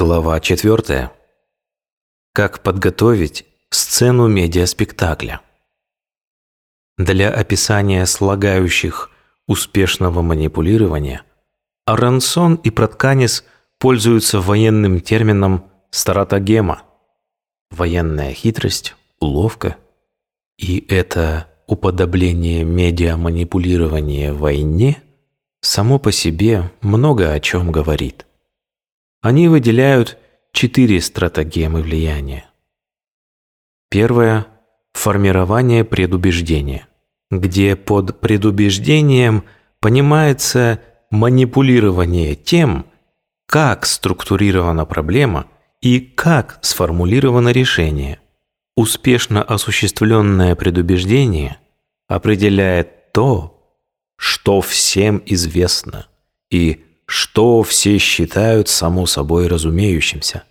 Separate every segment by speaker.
Speaker 1: Глава 4. Как подготовить сцену медиаспектакля. Для описания слагающих успешного манипулирования Арансон и Протканис пользуются военным термином «стратагема» – военная хитрость, уловка. И это уподобление медиаманипулирования войне само по себе много о чем говорит. Они выделяют четыре стратегемы влияния. Первое – формирование предубеждения, где под предубеждением понимается манипулирование тем, как структурирована проблема и как сформулировано решение. Успешно осуществленное предубеждение определяет то, что всем известно, и что все считают само собой разумеющимся.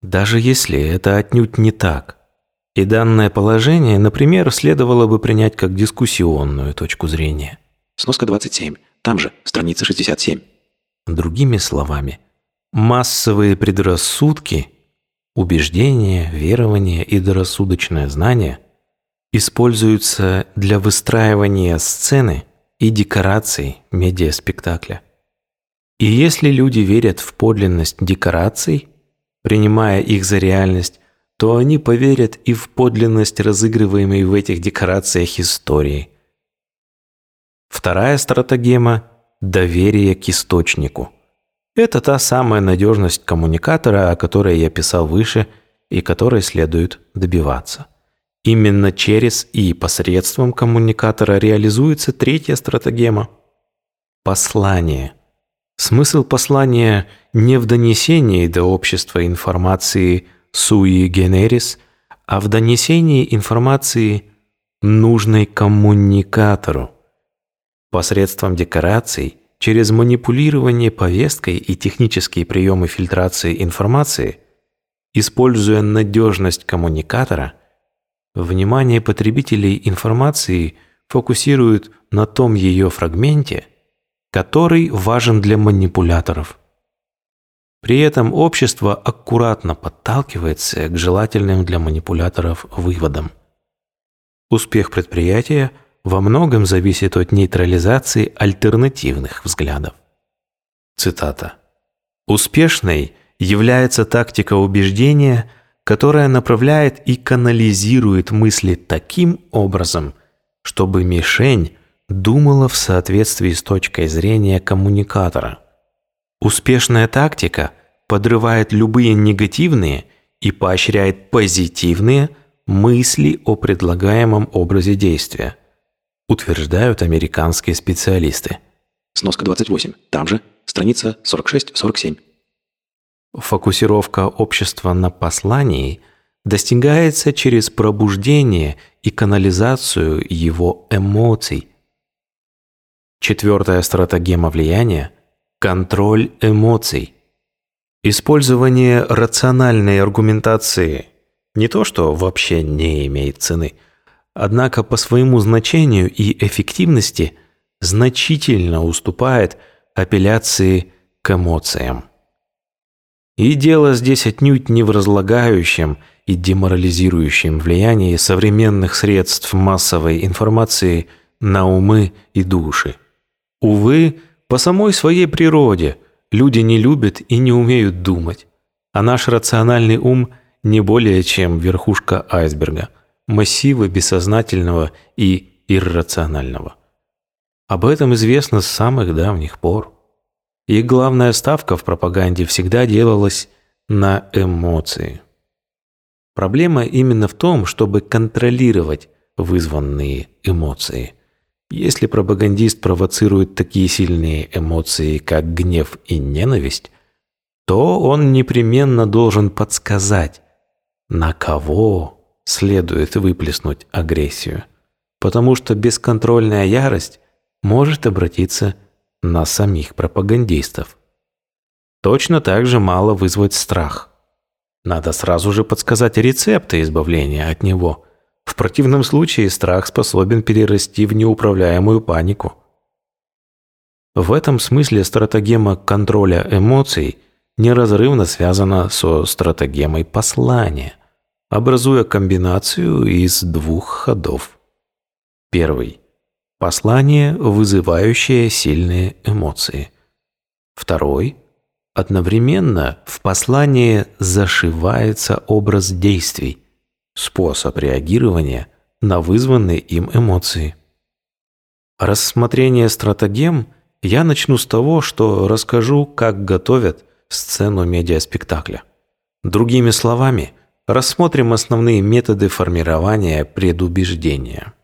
Speaker 1: Даже если это отнюдь не так. И данное положение, например, следовало бы принять как дискуссионную точку зрения.
Speaker 2: Сноска 27. Там же, страница 67.
Speaker 1: Другими словами, массовые предрассудки, убеждения, верования и дорассудочное знание используются для выстраивания сцены и декораций медиаспектакля. И если люди верят в подлинность декораций, принимая их за реальность, то они поверят и в подлинность разыгрываемой в этих декорациях истории. Вторая стратегема – доверие к источнику. Это та самая надежность коммуникатора, о которой я писал выше и которой следует добиваться. Именно через и посредством коммуникатора реализуется третья стратегема – послание – Смысл послания не в донесении до общества информации sui generis, а в донесении информации нужной коммуникатору. Посредством декораций, через манипулирование повесткой и технические приемы фильтрации информации, используя надежность коммуникатора, внимание потребителей информации фокусируют на том ее фрагменте – который важен для манипуляторов. При этом общество аккуратно подталкивается к желательным для манипуляторов выводам. Успех предприятия во многом зависит от нейтрализации альтернативных взглядов. Цитата. «Успешной является тактика убеждения, которая направляет и канализирует мысли таким образом, чтобы мишень думала в соответствии с точкой зрения коммуникатора. Успешная тактика подрывает любые негативные и поощряет позитивные мысли о предлагаемом образе действия, утверждают американские специалисты.
Speaker 2: Сноска 28. Там же, страница 46-47.
Speaker 1: Фокусировка общества на послании достигается через пробуждение и канализацию его эмоций – Четвертая стратегема влияния – контроль эмоций. Использование рациональной аргументации не то, что вообще не имеет цены, однако по своему значению и эффективности значительно уступает апелляции к эмоциям. И дело здесь отнюдь не в разлагающем и деморализирующем влиянии современных средств массовой информации на умы и души. Увы, по самой своей природе люди не любят и не умеют думать, а наш рациональный ум не более чем верхушка айсберга, массивы бессознательного и иррационального. Об этом известно с самых давних пор. И главная ставка в пропаганде всегда делалась на эмоции. Проблема именно в том, чтобы контролировать вызванные эмоции. Если пропагандист провоцирует такие сильные эмоции, как гнев и ненависть, то он непременно должен подсказать, на кого следует выплеснуть агрессию, потому что бесконтрольная ярость может обратиться на самих пропагандистов. Точно так же мало вызвать страх. Надо сразу же подсказать рецепты избавления от него – в противном случае страх способен перерасти в неуправляемую панику. В этом смысле стратегема контроля эмоций неразрывно связана со стратегемой послания, образуя комбинацию из двух ходов. Первый – послание, вызывающее сильные эмоции. Второй – одновременно в послании зашивается образ действий, способ реагирования на вызванные им эмоции. Рассмотрение стратегем я начну с того, что расскажу, как готовят сцену медиаспектакля. Другими словами, рассмотрим основные методы формирования предубеждения.